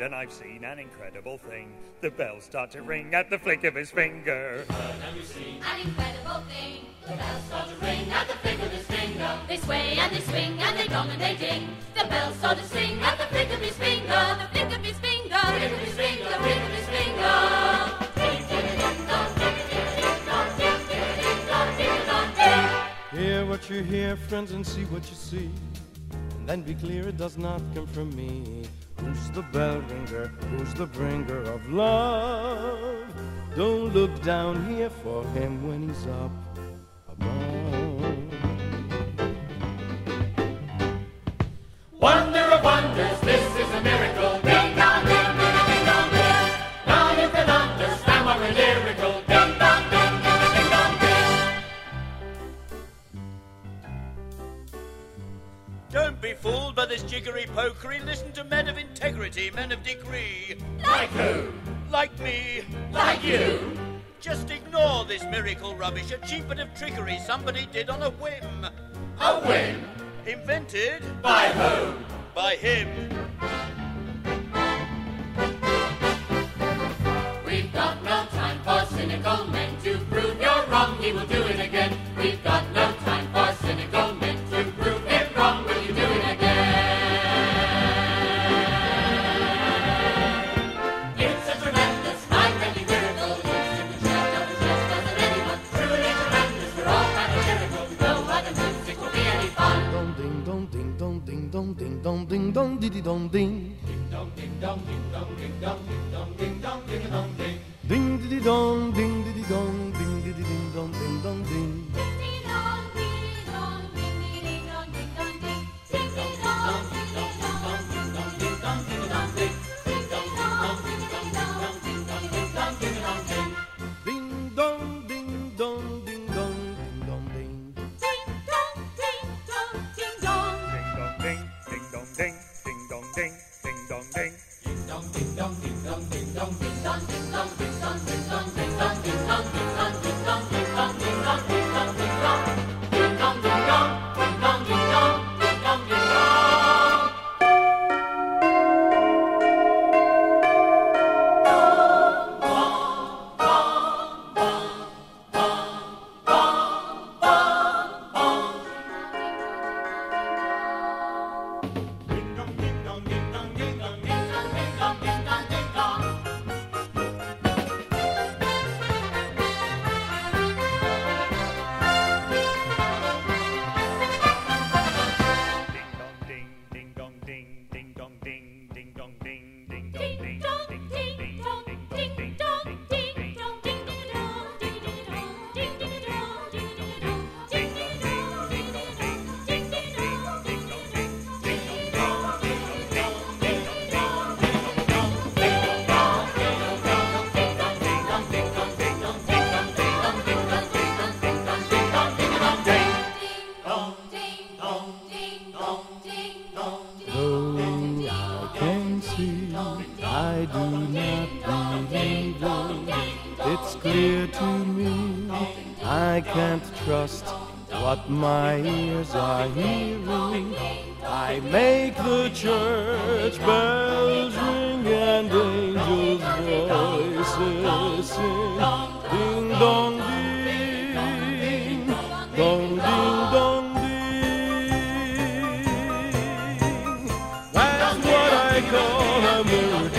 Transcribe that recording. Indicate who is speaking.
Speaker 1: and I've seen an incredible thing. The bells start to ring at the flick of his finger.
Speaker 2: Have you seen an incredible thing? The bells start to ring at the flick of his finger. They sway and they swing and they gong and they ding. The bells start to sing at the flick of his finger. The flick of his finger. Flick of his finger. Flick of his finger.
Speaker 3: Hear what you hear, friends, and see what you see. And then be clear it does not come from me. Who's the bell ringer? Who's the bringer of love? Don't look down here for him when he's up
Speaker 1: jiggery pokery. Listen to men of integrity, men of degree.
Speaker 4: Like who?
Speaker 1: Like me.
Speaker 4: Like you.
Speaker 1: Just ignore this miracle rubbish. A cheap bit of trickery somebody did on a whim.
Speaker 4: A whim.
Speaker 1: Invented
Speaker 4: By who?
Speaker 1: by him.
Speaker 4: We've got no time for cynical men to prove you're wrong. He will do it
Speaker 3: dong ding. Ding dong, ding dong, ding dong, ding dong, ding
Speaker 4: dong, ding dong, ding dong, ding. Ding
Speaker 3: diddy dong ding diddy dong ding diddy ding dong ding dong It's clear to me, I can't trust what my ears are hearing. I make the church bells ring and angels' voices sing. Ding dong ding, dong ding dong ding. That's what I call a miracle.